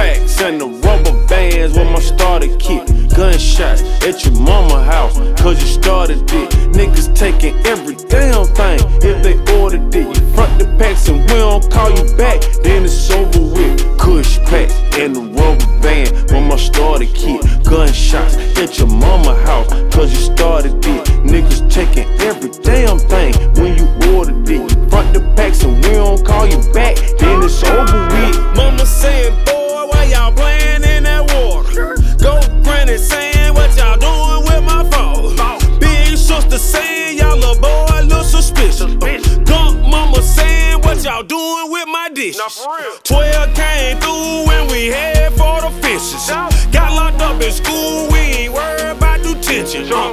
packs and the rubber bands with my starter kit. Gunshots at your mama house, cause you started it. Niggas taking every damn thing if they ordered it. Front the packs and we don't call you back, then it's over with. Kush packs and the rubber band with my starter kit. Gunshots at your mama house, cause you started it. Niggas taking every damn thing when you ordered it. Front the packs and we don't call you back, then it's over Granny saying, what y'all doing with my phone? Big sister saying, y'all little boy look suspicious. Gunk mama saying, what y'all doing with my dishes? 12 came through when we head for the fishes. Got locked up in school, we ain't worried about detention. Uh,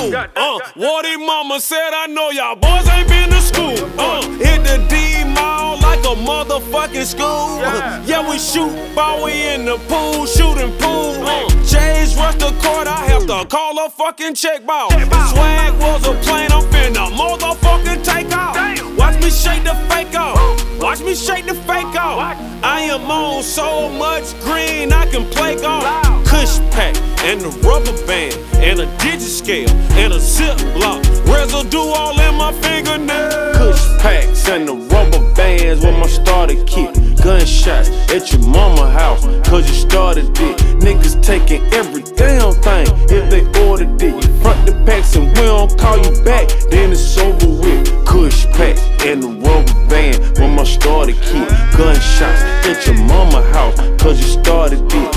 with a two. Uh, mama said, I know y'all boys ain't been to school. Uh, hit the D mall like a motherfucking school. Uh, yeah, we shoot ball, we in the pool, shooting pool. Uh, Jay's rush the court, I have to call a fucking check ball. Swag was a plane, I'm finna motherfucking take off. Watch me shake the fake off. Watch me shake the fake off. I am on so much green, I can play golf. Kush pack and the rubber band and a digit scale and a zip lock. Residue all in my fingernails. Kush packs and the rubber bands with my starter kit. Gunshots at your mama house, cause you started it. Niggas taking every damn thing if they ordered it. You front the packs and we don't call you back, then it's over with. Kush packs and the rubber band with my starter kit. Gunshots at your mama house, cause you started it.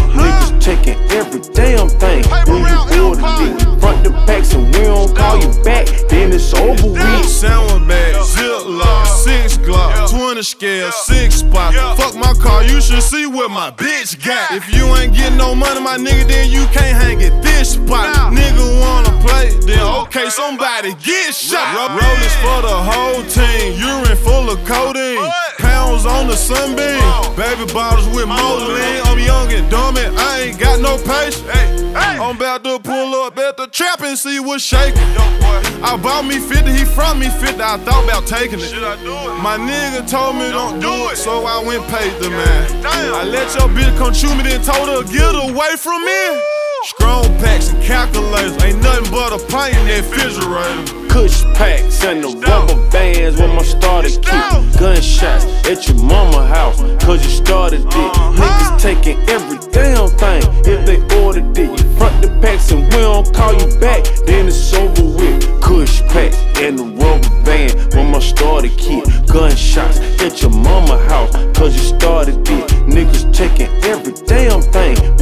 Glock, 20 scale, six spot. Fuck my car, you should see what my bitch got. If you ain't getting no money, my nigga, then you can't hang at this spot. Nigga wanna play, then okay, somebody get shot. Ro- Rollers for the whole team, urine full of codeine. Pounds on the sunbeam, baby bottles with Moline. I'm young and dumb and I ain't got no patience. I'm about to pull up at the trap and see what's shaking. I bought me 50, he from me 50. I thought about taking it. Should I do it? My nigga told me don't do it, so I went paid the man. I let your bitch come chew me, then told her get away from me packs and calculators. Ain't nothing but a pie in that refrigerator. Kush packs and the rubber bands where my starter keep. Gunshots at your mama house, cause you started it. Uh-huh. Niggas taking every damn thing if they ordered it. You front the packs and we don't call you back, then it's over with. Kush packs and the rubber band where my starter keep. Gunshots at your mama house, cause you started it. Niggas taking every damn thing